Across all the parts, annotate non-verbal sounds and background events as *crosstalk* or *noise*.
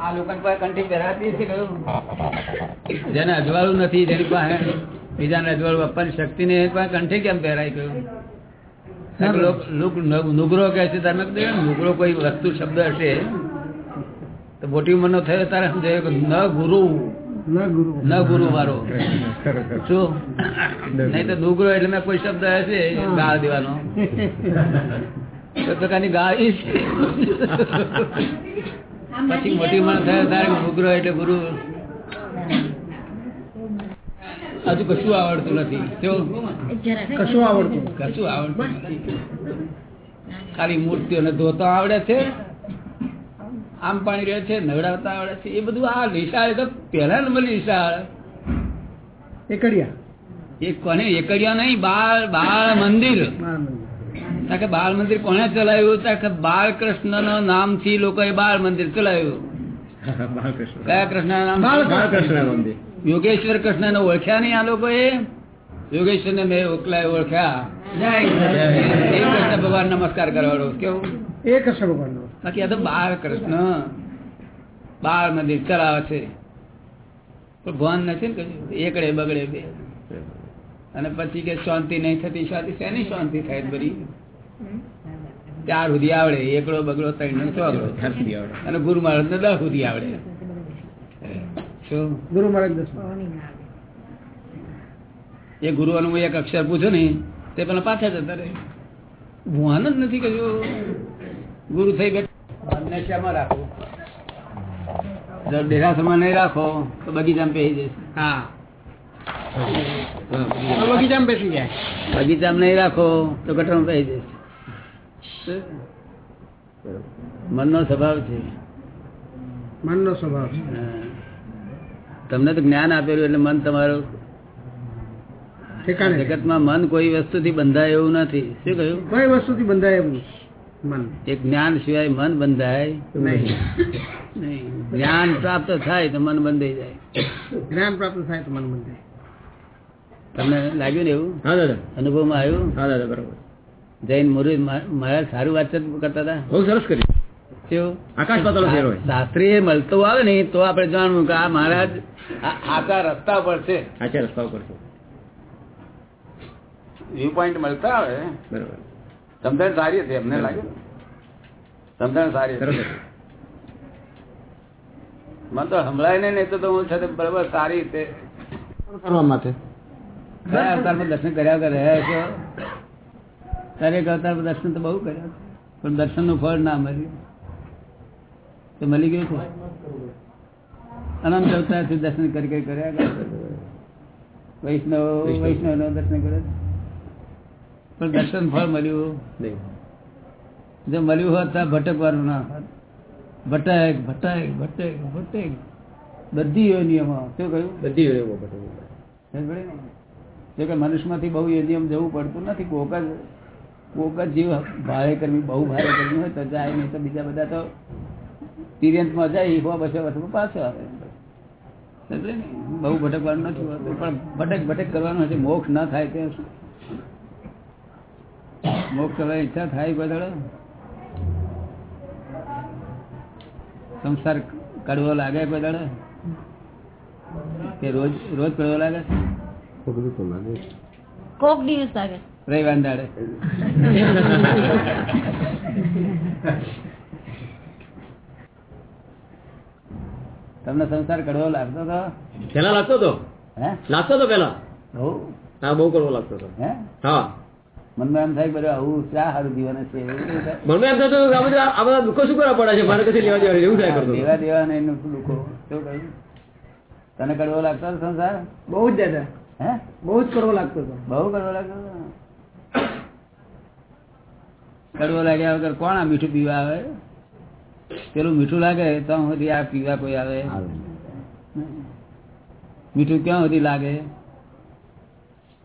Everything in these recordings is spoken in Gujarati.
આ લોકો કંઠી પહેરાતી છે કયું જેને અજવાળું નથી જેની પાસે બીજાને અજવાળું આપવાની શક્તિ ને એની પાસે કંઠી કેમ પહેરાય કયું કારણ કે લોક- લોક- ન- નુગરો કહે છે તમે નુગરો કોઈ વસ્તુ શબ્દ હશે? તો મોટી ઉંમરનો થયો તારે સમજાય કે ન ગુરુ. ન ગુરુ. મારો. શું? નહીં તો નુગરો એટલે મેં કોઈ શબ્દ હશે? ગાળ દેવાનો. *laughs* તો પ્રકારની ગાળી. પછી મોટી ઉંમર થયો તારે નુગરો એટલે ગુરુ. હજુ કશું આવડતું નથી. કશું આવડતું કશું આવડતું નથી. ખાલી મૂર્તિઓને ધોતા આવડે છે આમ પાણી રહે છે નવડાવતા આવડે છે. એ બધું આ નિશાળ એ તો પહેલા નંબર નિશાળ એકડિયા. એ કોને એકડિયા નહીં બાળ બાળ મંદિર. કે બાળ મંદિર કોને ચલાવ્યું? કારણ કે બાળકૃષ્ણ નામથી લોકો બાળ મંદિર ચલાવ્યું. કયા કૃષ્ણ નામ? યોગેશ્વર કૃષ્ણ ને ઓળખ્યા નહીં આ લોકોએ? યોગેશ્વર ને મેં ઓકલા ઓળખ્યા. એ કૃષ્ણ ભગવાન નમસ્કાર કરવાનો. કેવું? એ કૃષ્ણ ભગવાન બાકી આ તો બાળ કૃષ્ણ. બાળ મંદિર ચલાવે છે. પણ ભગવાન નથી ને કહ્યું એકડે બગડે બે. અને પછી કે શાંતિ નહીં થતી શાંતિ શેની શાંતિ થાય બધી? ચાર સુધી આવડે એકડો બગડો ત્રણ ને ચોગડો. અને ગુરુ મહારાજ ને દસ સુધી આવડે. ગુરુ મહારાજ એ ગુરુઓનું એક અક્ષર પૂછું ને તે પેલા પાછા જતા રહે. ભાન જ નથી કશું ગુરુ થઈ બેઠા. મનને શામાં દેરાસરમાં નહીં રાખો તો બગીચામાં પહેરી જશે હા. બગીચામાં બેસી જાય. બગીચામાં નહીં રાખો તો ગટરમાં પહેરી જશે મનનો સ્વભાવ છે. મનનો સ્વભાવ છે. તમને તો જ્ઞાન આપેલું એટલે મન તમારું. જગતમાં મન કોઈ વસ્તુથી બંધાય એવું નથી. શું કહ્યું? કોઈ વસ્તુથી બંધાય એવું મન. એક જ્ઞાન સિવાય મન બંધાય નહીં. નહીં. જ્ઞાન પ્રાપ્ત થાય તો મન બંધાઈ જાય. જ્ઞાન પ્રાપ્ત થાય તો મન બંધાય. તમને લાગ્યું ને એવું? હા દાદા. અનુભવમાં આવ્યું? હા દાદા બરોબર. જૈન મુરુ મારા સારું વાતચીત કરતા હતા. બહુ સરસ કર્યું. શાસ્ત્રીય મળતો આવે ને તો આપણે જાણવું કે આ મહારાજ આ રસ્તા પર છે. આચાર રસ્તા પર છે. વ્યૂ પોઈન્ટ મળતા આવે. બરોબર. સમજણ સારી હતી અમને લાગ્યું. સમજણ સારી હતી. મને તો સંભળાય નહીં નહીં તો તો હું છે બરાબર સારી રીતે કરવા માટે. દર્શન કર્યા વગર રહ્યા કરતા દર્શન તો બહુ કર્યા પણ દર્શનનું ફળ ના મળ્યું. તો મળી ગયું છે? અનંત અવતારથી દર્શન કરી કરી કર્યા વૈષ્ણવ વૈષ્ણવ. નો દર્શન કરે પણ દર્શન ફળ મળ્યું. નહીં. જો મળ્યું હોત તો ભટકવાનું ના હોત. ભટક ભટક ભટક ભટક. બધી યોનિઓમાં. શું કહ્યું? બધી બધું સમજ જો કે મનુષ્યમાંથી બહુ યોનિયમ જવું પડતું નથી કોક જ કોક જ જીવ ભારે કરવી બહુ ભારે કરવી હોય તો જાય નહીં તો બીજા બધા તો તિર્યંતમાં જાય હો બસો વર્ષમાં પાછો આવે? બહુ ભટકવાનું નથી હોતું પણ ભટક ભટક કરવાનું હશે. મોક્ષ ના થાય તે મોક્ષ કરવાની ઈચ્છા થાય બધા સંસાર કડવો લાગે બધા કે રોજ રોજ કડવો લાગે? કોક દિવસ લાગે. રવિવાર દાડે તમને સંસાર કડવો લાગતો હતો પેલા લાગતો હતો હે? લાગતો હતો પેલા હા. બહુ કરવો લાગતો હતો હે? હા. મનમાં એમ થાય બધું આવું શા સારું જીવન છે એવું કેવું થાય? મને એમ થતું આ બધા આ બધા દુઃખો શું કરવા પડે છે? મારે કશે લેવા દેવા એવું થાય કરતો. દેવા ને એનું દુઃખો? કેવું કહ્યું? તને કડવો લાગતો સંસાર? બહુ જ દાદા. હે? બહુ જ કરવો લાગતો હતો. બહુ કડવો લાગતો હતો? કડવો લાગ્યા વગર કોણ આ મીઠું પીવા આવે? પેલું મીઠું લાગે તો સુધી આ પીવા કોઈ આવે? મીઠું ક્યાં સુધી લાગે?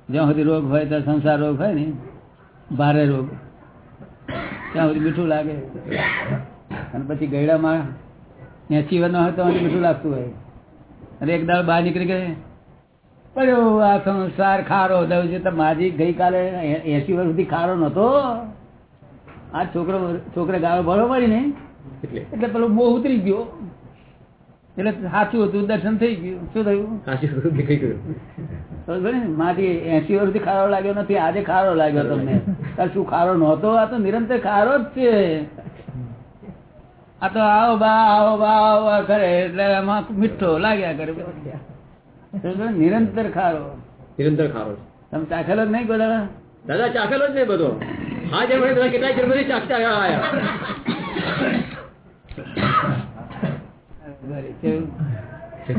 જ્યાં સુધી રોગ હોય ત્યાં સંસાર રોગ હોય ને ભારે રોગ. ત્યાં સુધી મીઠું લાગે. અને પછી ગયડામાં એસી વર્ષ હોય તો મીઠું લાગતું હોય. અને એક દાળ બહાર નીકળી ગયે. પડ્યો આ સંસાર ખારો દઉં છે. તો માજી ગઈકાલે એસી વર્ષ સુધી ખારો નતો આ છોકરો છોકરા ગાળો ભરો પડી ને એટલે પેલો બહુ ઉતરી ગયો. એટલે સાચું હતું દર્શન થઈ ગયું. શું થયું? સાચું બધું ગયું માથી એસી વર્ષથી ખારો લાગ્યો નથી આજે ખારો લાગ્યો તમને. શું ખારો નહોતો? આ તો નિરંતર ખારો જ છે. આ તો આવો બા આવો બા આવો કરે એટલે એમાં મીઠો લાગ્યા કરે. નિરંતર ખારો. નિરંતર ખારો તમે ચાખેલો જ નહીં બધા દાદા ચાખેલો જ નહીં બધો? હા મને દાદા કેટલાય જન્મથી ચાખતા આવ્યા કેવું?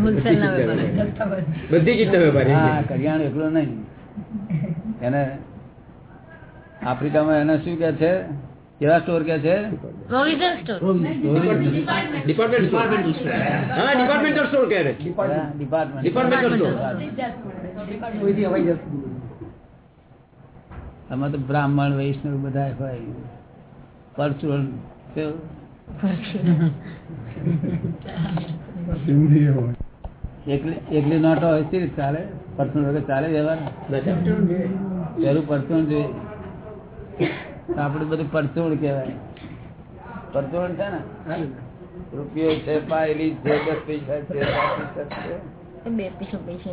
હોલસેલના વેપારી. બધી ચીજના વેપારી. હા કરિયાણું એકલો નહીં. એને આફ્રિકામાં એને શું કે છે? કેવા સ્ટોર કે છે? Provision store. Department store. હા ડિપાર્ટમેન્ટલ સ્ટોર કહે ડિપાર્ટમેન્ટલ સ્ટોર. કોઈથી હવાઈ જતું આમાં તો બ્રાહ્મણ વૈષ્ણવ બધા હોય. પરચુરણ એકલી એકલી નોટો હોય તે ચાલે? પરચુરણ વગર ચાલે વ્યવહાર? પેલું પરચુરણ જોઈએ. તો આપણું બધું પરચુણ કહેવાય. પરચુણ છે ને? રૂપિયો છે પાયલી છે દસ છે પૈસા છે. બે પૈસા પૈસા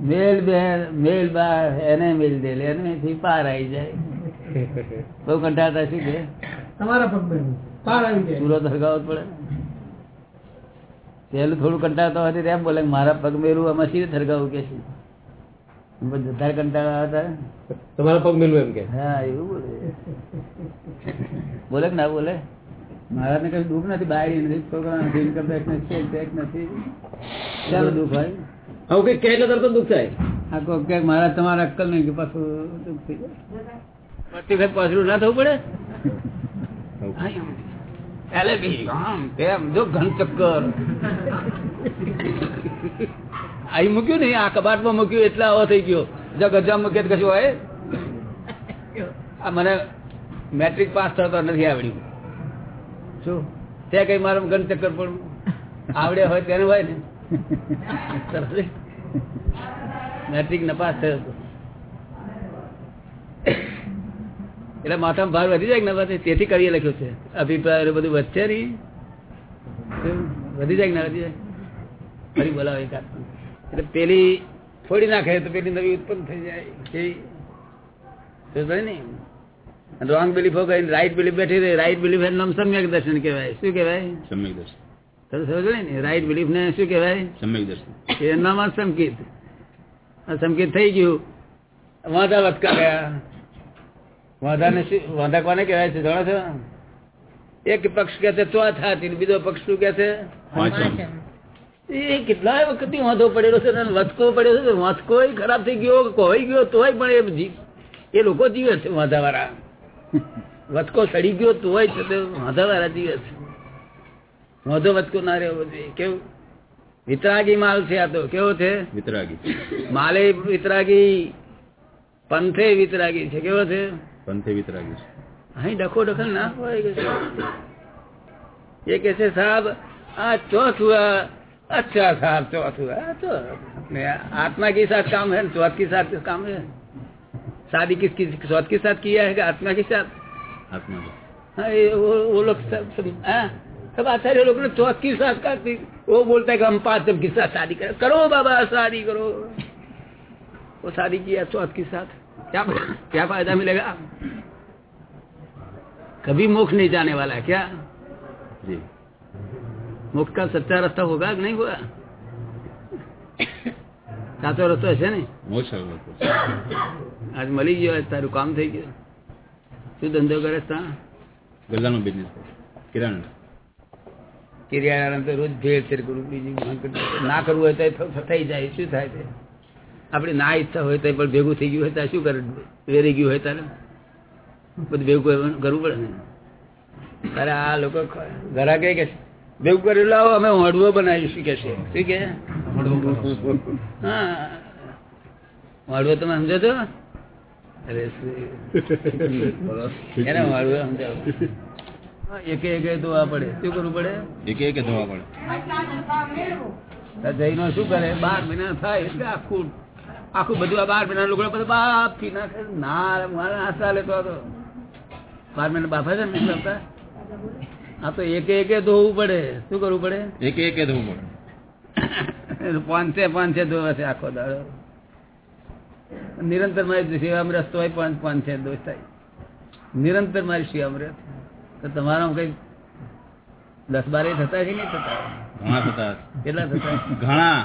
મેલ બે મેલ બાર એને મેલ દે એને થી પાર આવી જાય. બહુ કંટાળતા શું કે? તમારા પગ પર પાર આવી જાય. ચૂરો ધરગાવો પડે. પહેલું થોડું કંટાળતા હોય તેમ બોલે મારા પગ મેરું આમાં સીધે ધરગાવું કે છે બધા કંટાળા હતા તમારા પગ મેલું એમ કે? હા એવું બોલે. બોલે કે ના બોલે? મારા ને કઈ દુઃખ નથી બાય નથી છોકરા નથી ઇન્કમ ટેક્સ નથી ટેક્સ નથી. ચાલો દુઃખ હોય. આવું કઈ કહે એટલે તરત જ દુઃખ થાય. આ કોઈ કે મારા તમારા અક્કલ નહીં કે પાછું દુઃખ થઈ જાય. પ્રતિ વખત પાછું ના થવું પડે? બી આમ તેમ જો ઘન ચક્કર. અહીં મૂક્યું ને આ કબાટમાં મૂક્યું એટલે આવો થઈ ગયો. જો ગજા મૂકે કશું હોય? આ મને મેટ્રિક પાસ થતો નથી આવડ્યું. શું તે કઈ મારું ઘન ચક્કર પણ આવડે હોય તેને હોય ને? મેટ્રિક નપાસ થયો એટલે માથામાં ભાર વધી જાય વધે? તેથી કરીએ લખ્યું છે. અભિપ્રાય ને બધું વધશે નહીં? વધી જાય ના વધી જાય? ફરી બોલાવે એટલે પેલી છોડી નાખે તો પેલી નવી ઉત્પન્ન થઈ જાય. ને? રોંગ બિલીફો કઈ રાઈટ બિલીફ બેઠી રહી રાઈટ બિલીફ એનું નામ સમ્યક દર્શન કહેવાય. શું કહેવાય? સમ્યક દર્શન. તમે સમજો ને? રાઈટ બિલીફ ને શું કહેવાય? સમ્યક દર્શન. એ નામ સંકેત. સંકેત થઈ ગયું. વાંધા વટકા ગયા. વાંધા ને વાંધા કોને કહેવાય છે જાણો છો? એક પક્ષ કે છે ચોથા બીજો પક્ષ શું કે છે? એ કેટલાય વખત વાંધો પડેલો છે વચકો પડ્યો છે. વાંચકો ખરાબ થઈ ગયો કોઈ ગયો તોય પણ એ લોકો જીવે છે વાંધા વાળા વચકો સડી ગયો તો હોય તો વાંધો વાળા દિવસ. વાંધો વચકો ના રહ્યો કેવું? વિતરાગી માલ છે આ તો. કેવો છે? વિતરાગી. માલે વિતરાગી પંથે વિતરાગી છે. કેવો છે? પંથે વિતરાગી છે. અહીં ડખો ડખલ ના હોય એ કે છે સાહેબ આ ચોથુઆ અચ્છા સાહેબ ચોથુઆ આત્મા કી સાથ કામ હે ચોથ કી સાથ કામ હે? शादी किस किस स्वाद के साथ किया है आत्मा के साथ? आत्मा हाँ वो वो लोग सब सब हाँ, सब आचार्य लोग ने स्वाद के साथ करती। वो बोलता है कि हम पाँच जब किस साथ शादी करो? करो बाबा शादी करो। वो शादी किया तो स्वाद के साथ। क्या क्या फ़ायदा मिलेगा? कभी मोक्ष नहीं जाने वाला है क्या? जी। मुख का सच्चा रास्ता होगा कि नहीं होगा? *coughs* सातवा रास्ता ऐसे नहीं? मोक्ष આજ મળી ગયો તારું કામ થઈ ગયું. શું ધંધો કરે છે ત્યાં ગલ્લાનો બિઝનેસ કિરાણા કિરિયાણા તો રોજ ભેળ છે ના કરવું હોય તો થઈ જાય શું થાય છે? આપણી ના ઈચ્છા હોય તો પણ ભેગું થઈ ગયું હોય તો શું કરે? વેરી ગયું હોય તારે? બધું ભેગું કરવાનું- કરવું પડે ને. તારે આ લોકો ઘરા કે છે ભેગું કરી લાવો અમે હળવો બનાવીશું. કે છે? શું કે હા. હળવો તમે સમજો છો? *laughs* એને હળવો એકે એકે ધોવા પડે. શું કરવું પડે? એક એક ધોવા પડે. આ શું કરે? બાર મહિના થાય એટલે આખું આખું બધું આ બાર મહિના લોકો બધા બાપથી નાખે. ના મારા હાથ ચાલે તો તો. ફાર્મેર બાફે છે ને આ તો એકે એકે ધોવું પડે. શું કરવું પડે? એક એક ધોવું પડે. પાંચે પાંચે ધોવા છે આખો દાડો. નિરંતર મારી સેવામાં રસ્તો હોય પાંચ છે દોષ થાય. નિરંતર મારી સેવામાં રસ તો તમારા કઈ દસ બારે થતા છે નહીં થતા? ઘણા થતા કેટલા થતા? ઘણા.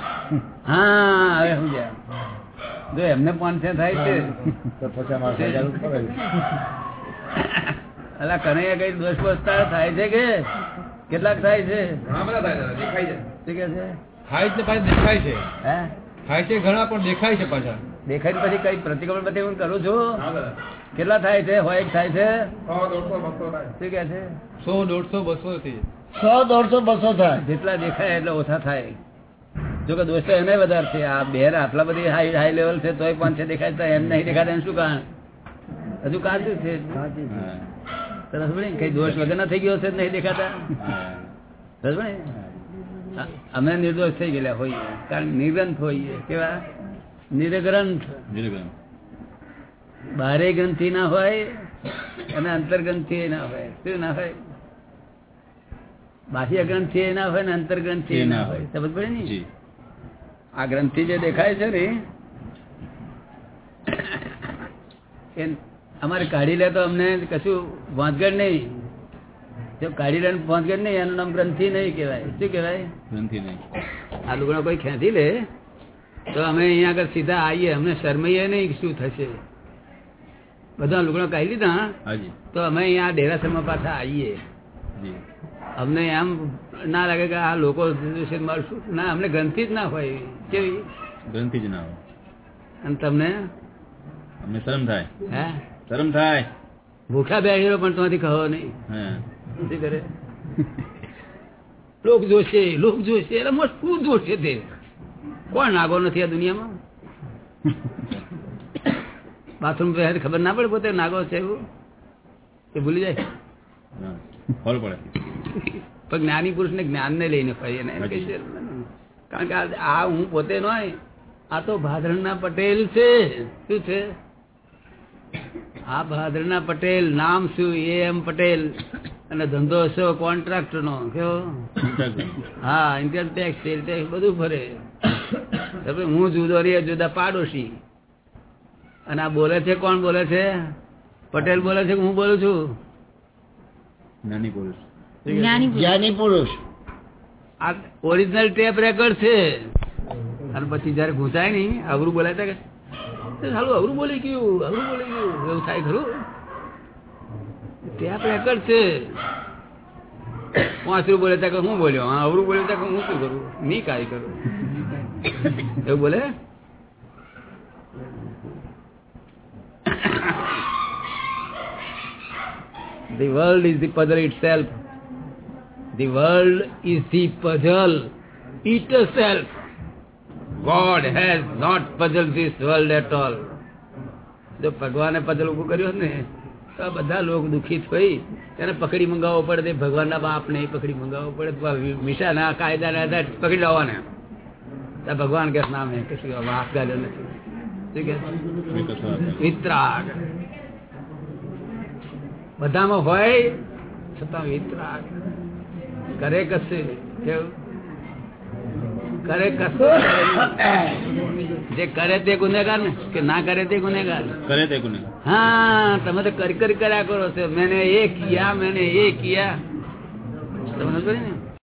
હા હવે સમજ્યા જો એમને પાંચે થાય છે. અલા કનૈયા કઈ દોષ બસતા થાય છે કે? કેટલાક થાય છે? ઘણા બધા થાય દાદા, દેખાય છે. શું કે છે? થાય છે પાછા દેખાય છે. હે? થાય છે ઘણા પણ દેખાય છે પાછા. દેખાય પછી કઈ પ્રતિક્રમણ બધી હું કરું છું. કેટલા થાય છે? હોય એક થાય છે? શું કે છે? સો દોઢસો બસો થી. સો દોઢસો બસો થાય. જેટલા દેખાય એટલે ઓછા થાય. જો કે દોસ્તો એને વધારે છે. આ બેર આટલા બધી હાઈ હાઈ લેવલ છે તોય પાંચ છે દેખાય તો એમ નહીં દેખાતા એમ શું કારણ? હજુ કાચું છે. કઈ દોષ વગર ના થઈ ગયો છે નહીં દેખાતા? અમે નિર્દોષ થઈ ગયેલા હોઈએ. કારણ નિર્ગંથ હોઈએ. કેવા? નિર્ગ્રંથ. બારે ગ્રંથિ ના હોય અને અંતર્ગ્રંથિ ના હોય. શું ના હોય? બાહ્ય ગ્રંથિ ના હોય ને અંતર્ગ્રંથિ ના હોય. સમજ પડે ને? આ ગ્રંથિ જે દેખાય છે ને અમારે કાઢી લે તો અમને કશું વાંચગડ નહીં. જો કાઢી લે વાંચગડ નહીં એનું નામ ગ્રંથિ નહીં કહેવાય. શું કહેવાય? ગ્રંથિ નહીં. આ લુગડા કોઈ ખેંચી લે? તો અમે અહીંયા આગળ સીધા આવીએ અમને શરમાઈએ નહીં શું થશે. બધા લુગડા કહી લીધા તો અમે અહીંયા ડેરાસરમાં પાછા આવીએ અમને એમ ના લાગે કે આ લોકો ના અમને ગ્રંથિ જ ના હોય. કેવી? ગ્રંથિ જ ના હોય. અને તમને? અમને શરમ થાય. હે? શરમ થાય. ભૂખા બેઠેલો પણ તમારી કહો નહીં. કરે? *laughs* લોક જોશે લોક જોશે એટલે શું જોશે તે. કોણ નાગો નથી આ દુનિયામાં? બાથરૂમ પહેર ખબર ના પડે પોતે નાગો છે એવું? એ ભૂલી જાય? ખબર પડે. પણ જ્ઞાની પુરુષ ને જ્ઞાન ને લઈને ફરી કારણ કે આ- હું પોતે નો આ તો ભાદરણના પટેલ છે. શું છે? આ ભાદરના પટેલ નામ શું? એ એમ પટેલ. અને ધંધો છે કોન્ટ્રાક્ટર નો કેવો? હા ઇન્કમ ટેક્સ સેલ ટેક્સ બધું ફરે હું જુદો રે જુદા પાડોશી. અને આ બોલે છે કોણ બોલે છે? પટેલ બોલે છે કે હું બોલું છું? જ્ઞાની પુરુષ. જ્ઞાની પુરુષ. આ ઓરિજિનલ ટેપ રેકોર્ડ છે. અને પછી જયારે ઘૂંચાય નહીં અવરું બોલાય કે સાલું અવરું બોલી ગયું અવરું બોલી ગયું. એવું થાય ખરું? ટેપ રેકોર્ડ છે પાંચરું બોલે ત્યાં હું બોલ્યો? હા અવરું બોલ્યો ત્યાં હું શું કરું? ની કાંઈ કરું. એવું બોલે? The world is the puzzle itself. The world is the puzzle itself. God has not puzzle this world at all જો ભગવાને પઝલ ઉભું કર્યું ને, તો બધા લોકો દુઃખી થઈ. તેને પકડી મંગાવવો પડે ભગવાનના બાપને પકડી મંગાવવો પડે મિશાના કાયદાના આધારે પકડી લાવવાના. ત્યાં ભગવાન કે નામ હે કશું વાહ ગાલ્યો નથી. વિતરાગ. બધામાં હોય, છતાં વિતરાગ. કરે કશે કેવું? કરે જે કરે તે ગુનેગાર ને કે ના કરે તે ગુનેગાર કરે તે ગુનેગાર. હા તમે તો કરી કરી કર્યા કરો છો. મેને એ કિયા મેને એ કિયા. તમને ને?